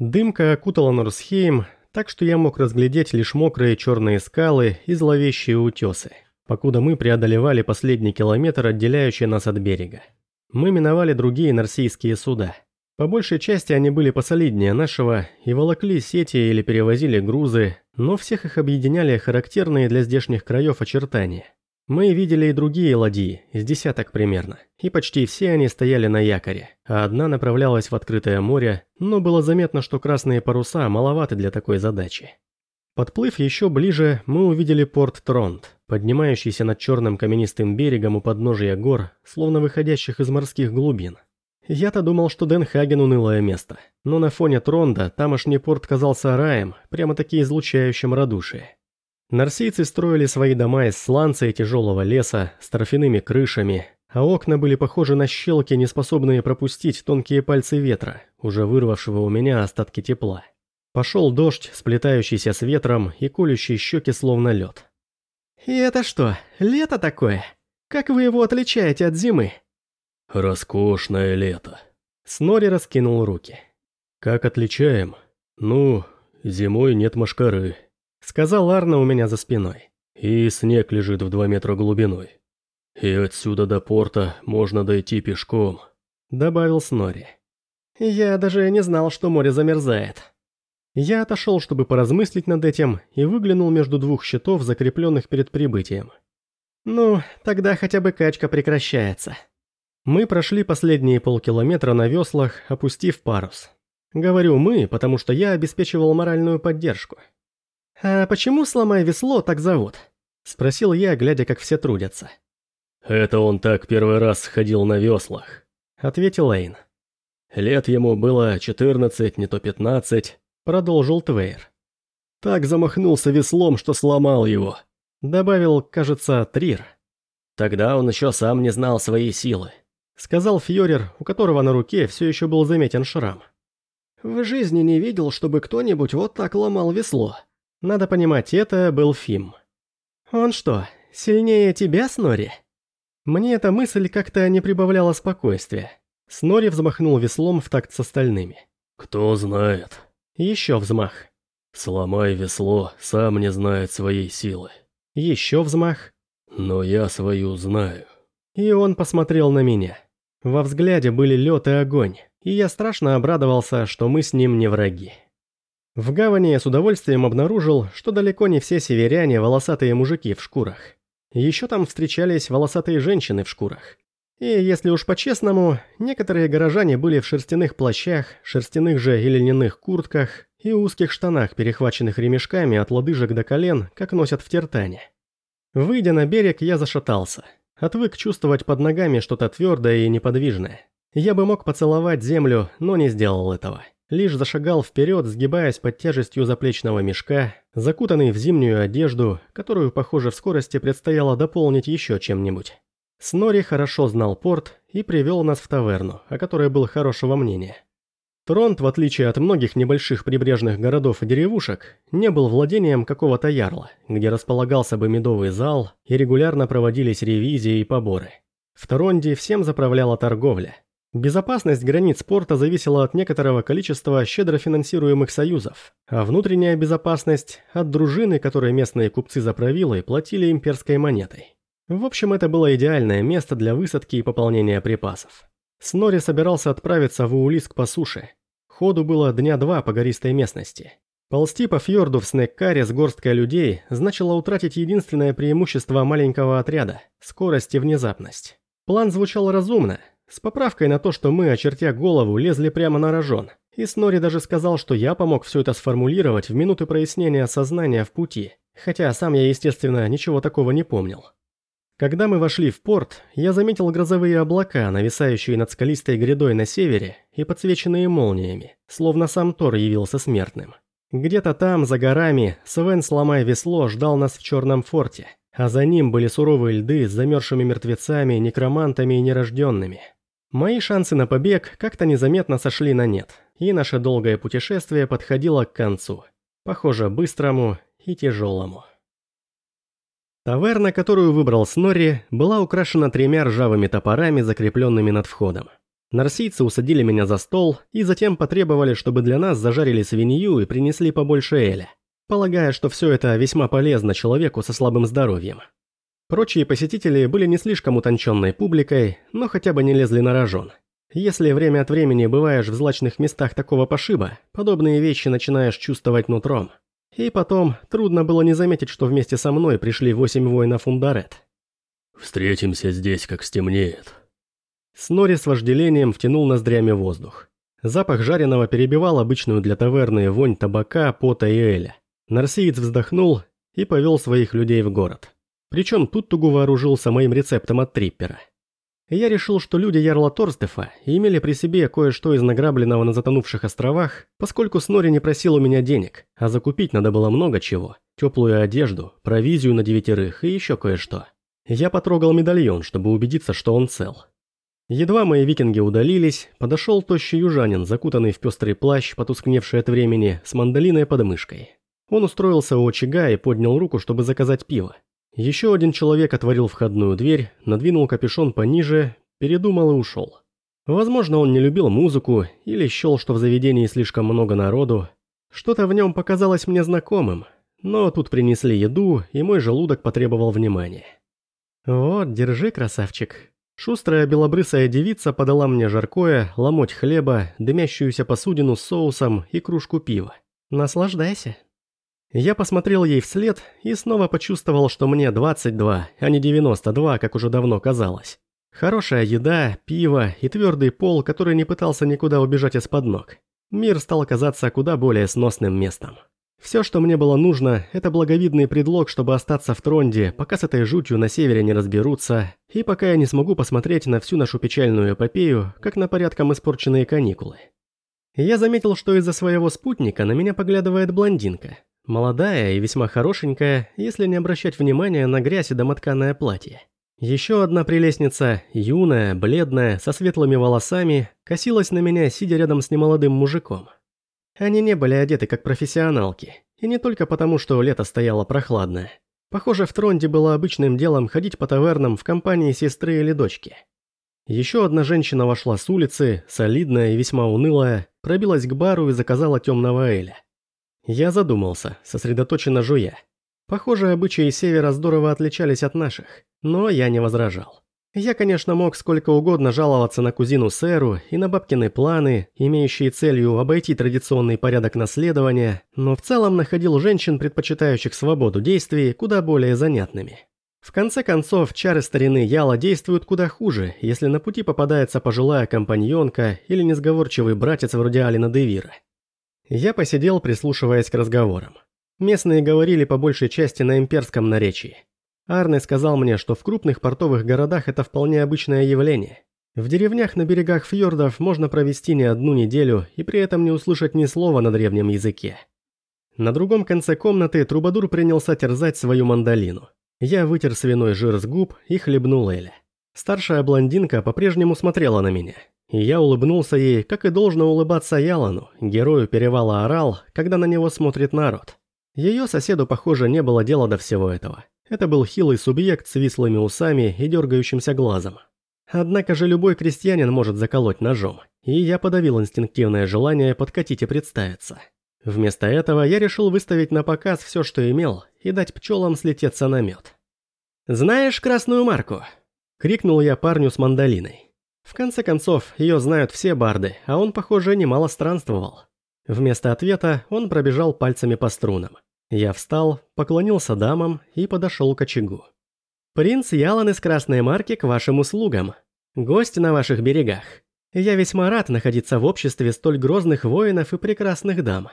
Дымка окутала Норсхейм, так что я мог разглядеть лишь мокрые черные скалы и зловещие утесы, покуда мы преодолевали последний километр, отделяющий нас от берега. Мы миновали другие норсийские суда. По большей части они были посолиднее нашего и волокли сети или перевозили грузы, но всех их объединяли характерные для здешних краев очертания. Мы видели и другие ладьи, из десяток примерно, и почти все они стояли на якоре, а одна направлялась в открытое море, но было заметно, что красные паруса маловаты для такой задачи. Подплыв еще ближе, мы увидели порт Тронт, поднимающийся над черным каменистым берегом у подножия гор, словно выходящих из морских глубин. Я-то думал, что Денхаген унылое место, но на фоне Тронда тамошний порт казался раем, прямо-таки излучающим радушие. Нарсийцы строили свои дома из сланца и тяжелого леса, с торфяными крышами, а окна были похожи на щелки, неспособные пропустить тонкие пальцы ветра, уже вырвавшего у меня остатки тепла. Пошел дождь, сплетающийся с ветром и колющий щеки словно лед. «И это что, лето такое? Как вы его отличаете от зимы?» «Роскошное лето». Снори раскинул руки. «Как отличаем? Ну, зимой нет машкары», — сказал Арна у меня за спиной. «И снег лежит в два метра глубиной. И отсюда до порта можно дойти пешком», — добавил Снори. «Я даже не знал, что море замерзает». Я отошел, чтобы поразмыслить над этим, и выглянул между двух щитов, закрепленных перед прибытием. Ну, тогда хотя бы качка прекращается. Мы прошли последние полкилометра на веслах, опустив парус. Говорю «мы», потому что я обеспечивал моральную поддержку. «А почему «сломай весло» так зовут?» – спросил я, глядя, как все трудятся. «Это он так первый раз ходил на веслах», – ответил Эйн. Лет ему было 14, не то 15, продолжил Твейр. Так замахнулся веслом, что сломал его. Добавил, кажется, Трир. Тогда он еще сам не знал своей силы. Сказал Фьорер, у которого на руке все еще был заметен шрам. В жизни не видел, чтобы кто-нибудь вот так ломал весло. Надо понимать, это был Фим. Он что, сильнее тебя, Снори? Мне эта мысль как-то не прибавляла спокойствия. Снори взмахнул веслом в такт с остальными. «Кто знает», еще взмах. «Сломай весло, сам не знает своей силы». Еще взмах. «Но я свою знаю». И он посмотрел на меня. Во взгляде были лед и огонь, и я страшно обрадовался, что мы с ним не враги. В гавани я с удовольствием обнаружил, что далеко не все северяне волосатые мужики в шкурах. Еще там встречались волосатые женщины в шкурах. И если уж по-честному, некоторые горожане были в шерстяных плащах, шерстяных же и льняных куртках и узких штанах, перехваченных ремешками от лодыжек до колен, как носят в Тертане. Выйдя на берег, я зашатался. Отвык чувствовать под ногами что-то твердое и неподвижное. Я бы мог поцеловать землю, но не сделал этого. Лишь зашагал вперед, сгибаясь под тяжестью заплечного мешка, закутанный в зимнюю одежду, которую, похоже, в скорости предстояло дополнить еще чем-нибудь. Снори хорошо знал порт и привел нас в таверну, о которой был хорошего мнения. Тронт, в отличие от многих небольших прибрежных городов и деревушек, не был владением какого-то ярла, где располагался бы медовый зал и регулярно проводились ревизии и поборы. В Торонде всем заправляла торговля. Безопасность границ порта зависела от некоторого количества щедро финансируемых союзов, а внутренняя безопасность – от дружины, которой местные купцы заправилы платили имперской монетой. В общем, это было идеальное место для высадки и пополнения припасов. Снори собирался отправиться в Уулиск по суше. Ходу было дня два по гористой местности. Ползти по фьорду в Снеккаре с горсткой людей значило утратить единственное преимущество маленького отряда – скорость и внезапность. План звучал разумно, с поправкой на то, что мы, очертя голову, лезли прямо на рожон. И Снори даже сказал, что я помог все это сформулировать в минуты прояснения сознания в пути, хотя сам я, естественно, ничего такого не помнил. Когда мы вошли в порт, я заметил грозовые облака, нависающие над скалистой грядой на севере и подсвеченные молниями, словно сам Тор явился смертным. Где-то там, за горами, Свен, сломая весло, ждал нас в Черном форте, а за ним были суровые льды с замерзшими мертвецами, некромантами и нерожденными. Мои шансы на побег как-то незаметно сошли на нет, и наше долгое путешествие подходило к концу. Похоже, быстрому и тяжелому. Таверна, которую выбрал Снорри, была украшена тремя ржавыми топорами, закрепленными над входом. Нарсийцы усадили меня за стол и затем потребовали, чтобы для нас зажарили свинью и принесли побольше эля, полагая, что все это весьма полезно человеку со слабым здоровьем. Прочие посетители были не слишком утонченной публикой, но хотя бы не лезли на рожон. Если время от времени бываешь в злачных местах такого пошиба, подобные вещи начинаешь чувствовать нутром. И потом, трудно было не заметить, что вместе со мной пришли восемь воинов Ундарет. «Встретимся здесь, как стемнеет». Снори с вожделением втянул ноздрями воздух. Запах жареного перебивал обычную для таверны вонь табака, пота и эля. Нарсиец вздохнул и повел своих людей в город. Причем тут тугу вооружился моим рецептом от триппера. Я решил, что люди Ярла Торстефа имели при себе кое-что из награбленного на затонувших островах, поскольку Снори не просил у меня денег, а закупить надо было много чего. Теплую одежду, провизию на девятерых и еще кое-что. Я потрогал медальон, чтобы убедиться, что он цел. Едва мои викинги удалились, подошел тощий южанин, закутанный в пестрый плащ, потускневший от времени, с мандолиной под мышкой. Он устроился у очага и поднял руку, чтобы заказать пиво. Еще один человек отворил входную дверь, надвинул капюшон пониже, передумал и ушел. Возможно, он не любил музыку или счел, что в заведении слишком много народу. Что-то в нем показалось мне знакомым, но тут принесли еду, и мой желудок потребовал внимания. «Вот, держи, красавчик». Шустрая белобрысая девица подала мне жаркое, ломоть хлеба, дымящуюся посудину с соусом и кружку пива. «Наслаждайся». Я посмотрел ей вслед и снова почувствовал, что мне 22, а не 92, как уже давно казалось. Хорошая еда, пиво и твердый пол, который не пытался никуда убежать из-под ног. Мир стал казаться куда более сносным местом. Все, что мне было нужно, это благовидный предлог, чтобы остаться в Тронде, пока с этой жутью на севере не разберутся, и пока я не смогу посмотреть на всю нашу печальную эпопею, как на порядком испорченные каникулы. Я заметил, что из-за своего спутника на меня поглядывает блондинка. Молодая и весьма хорошенькая, если не обращать внимания на грязь и домотканное платье. Еще одна прелестница, юная, бледная, со светлыми волосами, косилась на меня, сидя рядом с немолодым мужиком. Они не были одеты как профессионалки, и не только потому, что лето стояло прохладное. Похоже, в Тронде было обычным делом ходить по тавернам в компании сестры или дочки. Еще одна женщина вошла с улицы, солидная и весьма унылая, пробилась к бару и заказала темного эля. Я задумался, сосредоточенно жуя. Похоже, обычаи Севера здорово отличались от наших, но я не возражал. Я, конечно, мог сколько угодно жаловаться на кузину Сэру и на бабкины планы, имеющие целью обойти традиционный порядок наследования, но в целом находил женщин, предпочитающих свободу действий, куда более занятными. В конце концов, чары старины Яла действуют куда хуже, если на пути попадается пожилая компаньонка или несговорчивый братец вроде Алина Девира. Я посидел, прислушиваясь к разговорам. Местные говорили по большей части на имперском наречии. Арне сказал мне, что в крупных портовых городах это вполне обычное явление. В деревнях на берегах фьордов можно провести не одну неделю и при этом не услышать ни слова на древнем языке. На другом конце комнаты Трубадур принялся терзать свою мандолину. Я вытер свиной жир с губ и хлебнул Эля. Старшая блондинка по-прежнему смотрела на меня, я улыбнулся ей, как и должно улыбаться Ялану, герою перевала Орал, когда на него смотрит народ. Ее соседу, похоже, не было дела до всего этого. Это был хилый субъект с вислыми усами и дергающимся глазом. Однако же любой крестьянин может заколоть ножом, и я подавил инстинктивное желание подкатить и представиться. Вместо этого я решил выставить на показ все, что имел, и дать пчелам слететься на мед. «Знаешь красную марку?» – крикнул я парню с мандолиной. В конце концов, ее знают все барды, а он, похоже, немало странствовал. Вместо ответа он пробежал пальцами по струнам. Я встал, поклонился дамам и подошел к очагу. «Принц Ялан из Красной Марки к вашим услугам. Гость на ваших берегах. Я весьма рад находиться в обществе столь грозных воинов и прекрасных дам».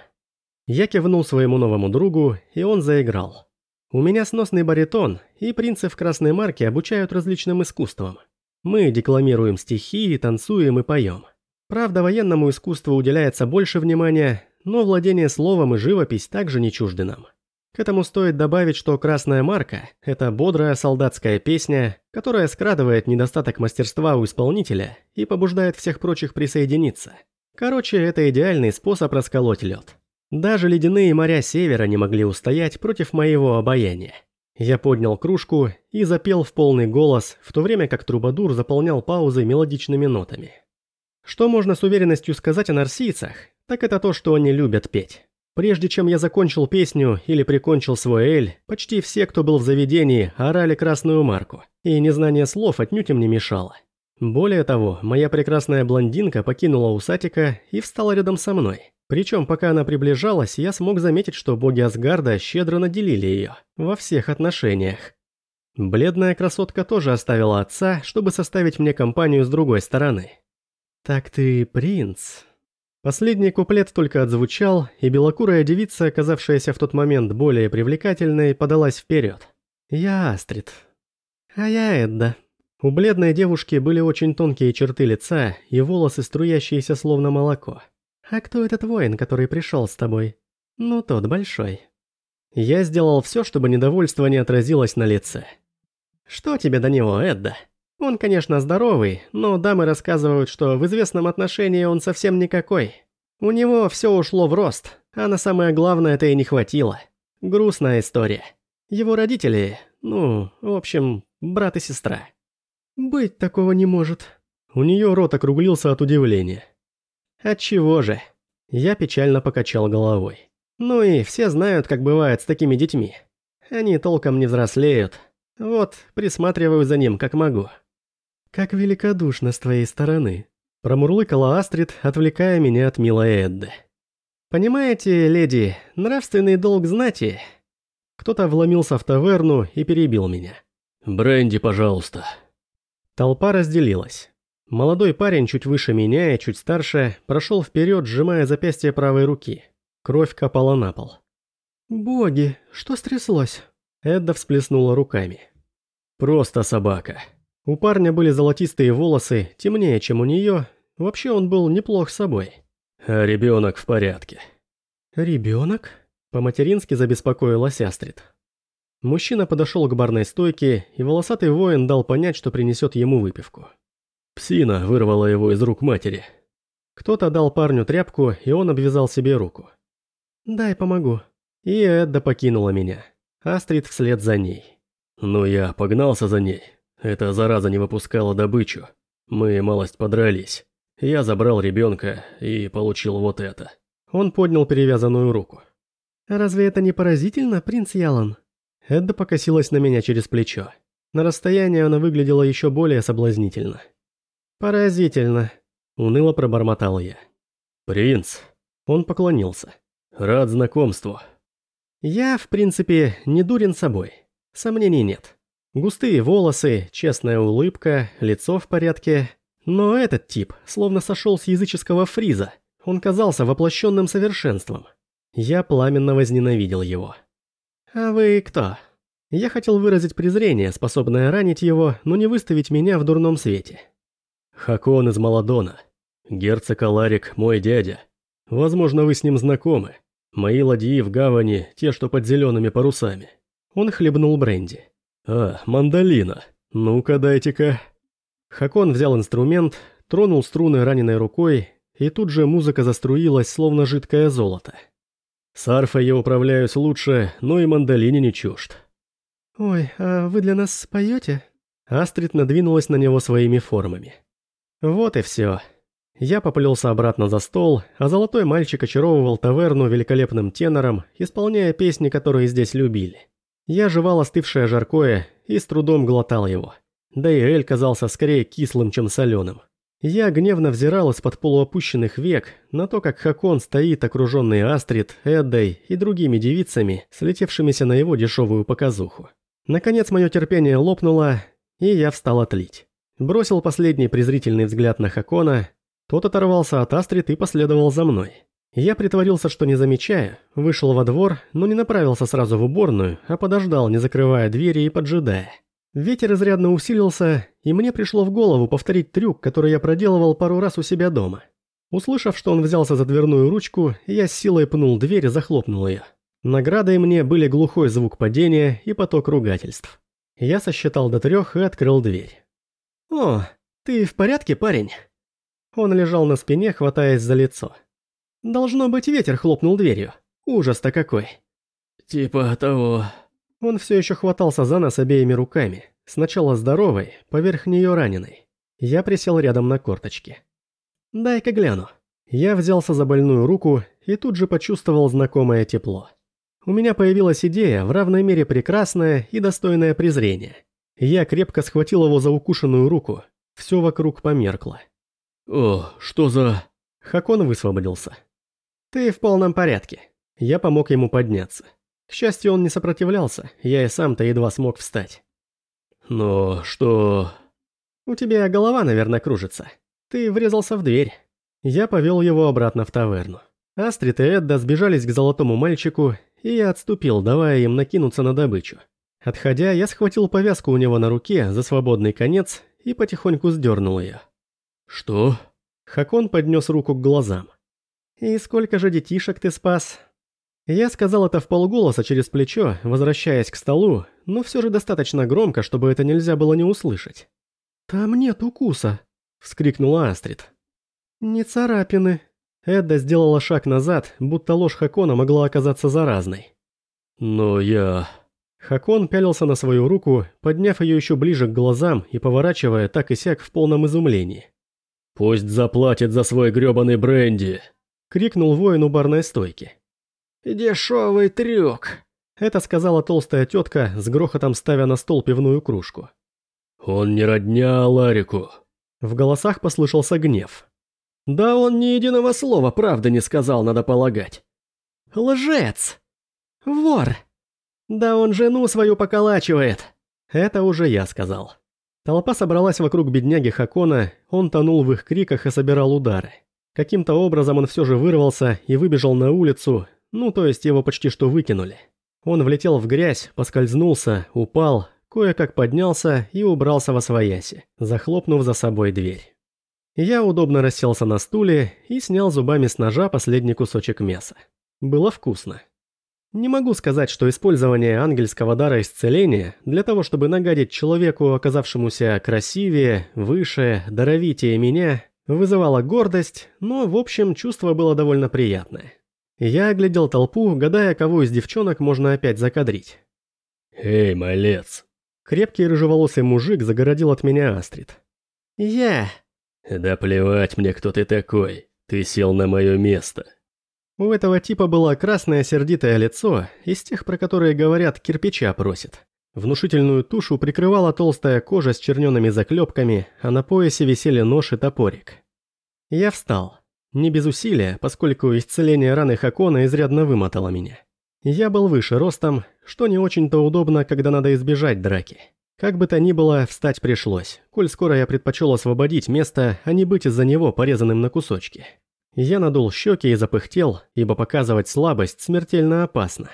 Я кивнул своему новому другу, и он заиграл. У меня сносный баритон, и принцы в Красной Марке обучают различным искусствам. Мы декламируем стихи, танцуем и поем. Правда, военному искусству уделяется больше внимания, но владение словом и живопись также не чужды нам. К этому стоит добавить, что «Красная марка» — это бодрая солдатская песня, которая скрадывает недостаток мастерства у исполнителя и побуждает всех прочих присоединиться. Короче, это идеальный способ расколоть лед. Даже ледяные моря севера не могли устоять против моего обаяния. Я поднял кружку и запел в полный голос, в то время как трубадур заполнял паузы мелодичными нотами. Что можно с уверенностью сказать о нарсийцах, так это то, что они любят петь. Прежде чем я закончил песню или прикончил свой эль, почти все, кто был в заведении, орали красную марку, и незнание слов отнюдь им не мешало. Более того, моя прекрасная блондинка покинула усатика и встала рядом со мной. Причем, пока она приближалась, я смог заметить, что боги Асгарда щедро наделили ее, во всех отношениях. Бледная красотка тоже оставила отца, чтобы составить мне компанию с другой стороны. «Так ты принц», Последний куплет только отзвучал, и белокурая девица, оказавшаяся в тот момент более привлекательной, подалась вперед. «Я Астрид». «А я Эдда». У бледной девушки были очень тонкие черты лица и волосы, струящиеся словно молоко. «А кто этот воин, который пришел с тобой?» «Ну, тот большой». Я сделал все, чтобы недовольство не отразилось на лице. «Что тебе до него, Эдда?» Он, конечно, здоровый, но дамы рассказывают, что в известном отношении он совсем никакой. У него все ушло в рост, а на самое главное это и не хватило. Грустная история. Его родители, ну, в общем, брат и сестра. Быть такого не может. У нее рот округлился от удивления. Отчего же? Я печально покачал головой. Ну и все знают, как бывает с такими детьми. Они толком не взрослеют. Вот, присматриваю за ним, как могу. «Как великодушно с твоей стороны», – промурлыкала Астрид, отвлекая меня от милой Эдды. «Понимаете, леди, нравственный долг знати...» Кто-то вломился в таверну и перебил меня. «Бренди, пожалуйста». Толпа разделилась. Молодой парень, чуть выше меня и чуть старше, прошел вперед, сжимая запястье правой руки. Кровь капала на пол. «Боги, что стряслось?» Эдда всплеснула руками. «Просто собака». У парня были золотистые волосы, темнее, чем у нее. Вообще он был неплох собой. А ребенок в порядке. Ребенок? По-матерински забеспокоилась Астрид. Мужчина подошел к барной стойке, и волосатый воин дал понять, что принесет ему выпивку. Псина вырвала его из рук матери. Кто-то дал парню тряпку, и он обвязал себе руку. «Дай помогу». И Эдда покинула меня. Астрид вслед за ней. Ну я погнался за ней, эта зараза не выпускала добычу. Мы малость подрались. Я забрал ребенка и получил вот это. Он поднял перевязанную руку. «Разве это не поразительно, принц Ялан?» Эдда покосилась на меня через плечо. На расстоянии она выглядела еще более соблазнительно. «Поразительно», — уныло пробормотал я. «Принц». Он поклонился. «Рад знакомству». «Я, в принципе, не дурен собой. Сомнений нет. Густые волосы, честная улыбка, лицо в порядке. Но этот тип словно сошел с языческого фриза. Он казался воплощенным совершенством. Я пламенно возненавидел его. «А вы кто?» Я хотел выразить презрение, способное ранить его, но не выставить меня в дурном свете. «Хакон из Маладона. Герцог Аларик мой дядя. Возможно, вы с ним знакомы. Мои ладьи в гавани, те, что под зелеными парусами». Он хлебнул бренди. «А, мандолина. Ну-ка, дайте-ка». Хакон взял инструмент, тронул струны раненой рукой, и тут же музыка заструилась, словно жидкое золото. С арфой я управляюсь лучше, но и мандолине не чужд. «Ой, а вы для нас споете?» Астрид надвинулась на него своими формами. Вот и все. Я поплелся обратно за стол, а золотой мальчик очаровывал таверну великолепным тенором, исполняя песни, которые здесь любили. Я жевал остывшее жаркое и с трудом глотал его. Да и Эль казался скорее кислым, чем соленым. Я гневно взирал из-под полуопущенных век на то, как Хакон стоит, окруженный Астрид, Эддой и другими девицами, слетевшимися на его дешевую показуху. Наконец мое терпение лопнуло, и я встал отлить. Бросил последний презрительный взгляд на Хакона, тот оторвался от Астрид и последовал за мной. Я притворился, что не замечаю, вышел во двор, но не направился сразу в уборную, а подождал, не закрывая двери и поджидая. Ветер изрядно усилился, и мне пришло в голову повторить трюк, который я проделывал пару раз у себя дома. Услышав, что он взялся за дверную ручку, я с силой пнул дверь и захлопнул ее. Наградой мне были глухой звук падения и поток ругательств. Я сосчитал до трех и открыл дверь. «О, ты в порядке, парень?» Он лежал на спине, хватаясь за лицо. Должно быть, ветер хлопнул дверью. Ужас-то какой. Типа того. Он все еще хватался за нас обеими руками. Сначала здоровой, поверх нее раненой. Я присел рядом на корточки. Дай-ка гляну. Я взялся за больную руку и тут же почувствовал знакомое тепло. У меня появилась идея, в равной мере прекрасная и достойная презрения. Я крепко схватил его за укушенную руку. Все вокруг померкло. «О, что за...» Хакон высвободился. «Ты в полном порядке». Я помог ему подняться. К счастью, он не сопротивлялся, я и сам-то едва смог встать. «Но что...» «У тебя голова, наверное, кружится. Ты врезался в дверь». Я повел его обратно в таверну. Астрид и Эдда сбежались к золотому мальчику, и я отступил, давая им накинуться на добычу. Отходя, я схватил повязку у него на руке за свободный конец и потихоньку сдернул ее. «Что?» Хакон поднес руку к глазам. «И сколько же детишек ты спас?» Я сказал это в полголоса через плечо, возвращаясь к столу, но все же достаточно громко, чтобы это нельзя было не услышать. «Там нет укуса», — вскрикнула Астрид. «Не царапины». Эдда сделала шаг назад, будто ложь Хакона могла оказаться заразной. «Но я...» Хакон пялился на свою руку, подняв ее еще ближе к глазам и поворачивая так и сяк в полном изумлении. «Пусть заплатит за свой грёбаный бренди!» — крикнул воин у барной стойки. «Дешевый трюк!» — это сказала толстая тетка, с грохотом ставя на стол пивную кружку. «Он не родня Ларику!» В голосах послышался гнев. «Да он ни единого слова правды не сказал, надо полагать!» «Лжец! Вор!» «Да он жену свою поколачивает!» Это уже я сказал. Толпа собралась вокруг бедняги Хакона, он тонул в их криках и собирал удары. Каким-то образом он все же вырвался и выбежал на улицу, ну то есть его почти что выкинули. Он влетел в грязь, поскользнулся, упал, кое-как поднялся и убрался во свояси, захлопнув за собой дверь. Я удобно расселся на стуле и снял зубами с ножа последний кусочек мяса. Было вкусно. Не могу сказать, что использование ангельского дара исцеления для того, чтобы нагадить человеку, оказавшемуся красивее, выше, даровитее меня, вызывало гордость, но в общем чувство было довольно приятное. Я оглядел толпу, гадая, кого из девчонок можно опять закадрить. «Эй, малец!» Крепкий рыжеволосый мужик загородил от меня Астрид. «Я...» «Да плевать мне, кто ты такой. Ты сел на мое место. У этого типа было красное сердитое лицо, из тех, про которые говорят, кирпича просит. Внушительную тушу прикрывала толстая кожа с черненными заклепками, а на поясе висели нож и топорик. Я встал. Не без усилия, поскольку исцеление раны Хакона изрядно вымотало меня. Я был выше ростом, что не очень-то удобно, когда надо избежать драки. Как бы то ни было, встать пришлось, коль скоро я предпочел освободить место, а не быть из-за него порезанным на кусочки. Я надул щеки и запыхтел, ибо показывать слабость смертельно опасно.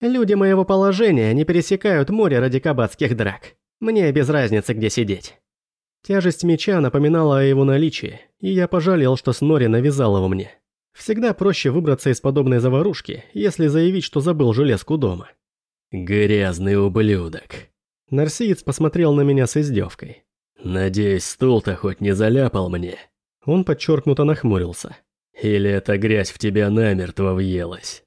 Люди моего положения не пересекают море ради кабацких драк. Мне без разницы, где сидеть. Тяжесть меча напоминала о его наличии, и я пожалел, что Снори навязал его мне. Всегда проще выбраться из подобной заварушки, если заявить, что забыл железку дома. «Грязный ублюдок». Нарсиец посмотрел на меня с издевкой. «Надеюсь, стул-то хоть не заляпал мне?» Он подчеркнуто нахмурился. «Или эта грязь в тебя намертво въелась?»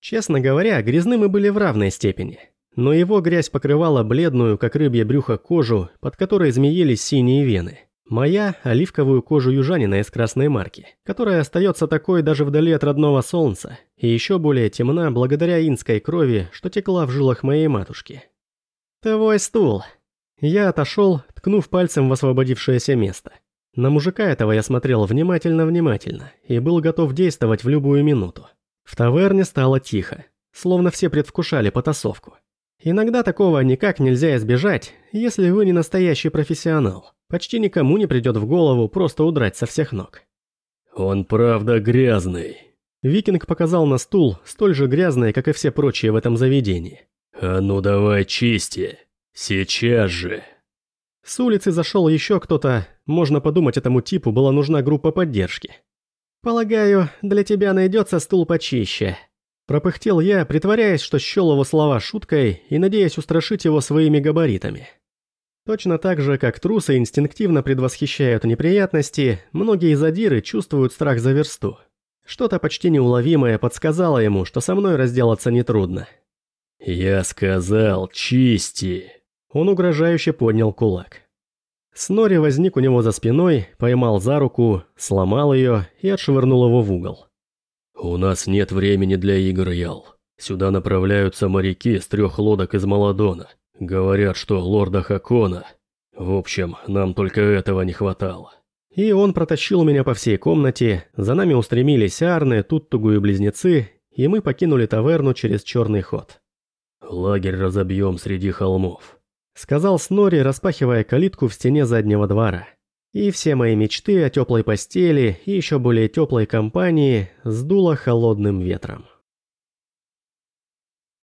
Честно говоря, грязны мы были в равной степени. Но его грязь покрывала бледную, как рыбье брюхо, кожу, под которой змеились синие вены. Моя – оливковую кожу южанина из красной марки, которая остается такой даже вдали от родного солнца, и еще более темна благодаря инской крови, что текла в жилах моей матушки. «Твой стул!» Я отошел, ткнув пальцем в освободившееся место. На мужика этого я смотрел внимательно-внимательно и был готов действовать в любую минуту. В таверне стало тихо, словно все предвкушали потасовку. Иногда такого никак нельзя избежать, если вы не настоящий профессионал. Почти никому не придет в голову просто удрать со всех ног. «Он правда грязный». Викинг показал на стул, столь же грязный, как и все прочие в этом заведении. «А ну давай чисти. Сейчас же». С улицы зашел еще кто-то, можно подумать, этому типу была нужна группа поддержки. «Полагаю, для тебя найдется стул почище». Пропыхтел я, притворяясь, что счел его слова шуткой и надеясь устрашить его своими габаритами. Точно так же, как трусы инстинктивно предвосхищают неприятности, многие задиры чувствуют страх за версту. Что-то почти неуловимое подсказало ему, что со мной разделаться нетрудно. «Я сказал, чисти!» Он угрожающе поднял кулак. Снори возник у него за спиной, поймал за руку, сломал ее и отшвырнул его в угол. «У нас нет времени для игр, Ял. Сюда направляются моряки с трех лодок из Маладона. Говорят, что лорда Хакона. В общем, нам только этого не хватало». И он протащил меня по всей комнате, за нами устремились Арны, Туттугу и Близнецы, и мы покинули таверну через черный ход. «Лагерь разобьем среди холмов», — сказал Снори, распахивая калитку в стене заднего двора. И все мои мечты о теплой постели и еще более теплой компании сдуло холодным ветром.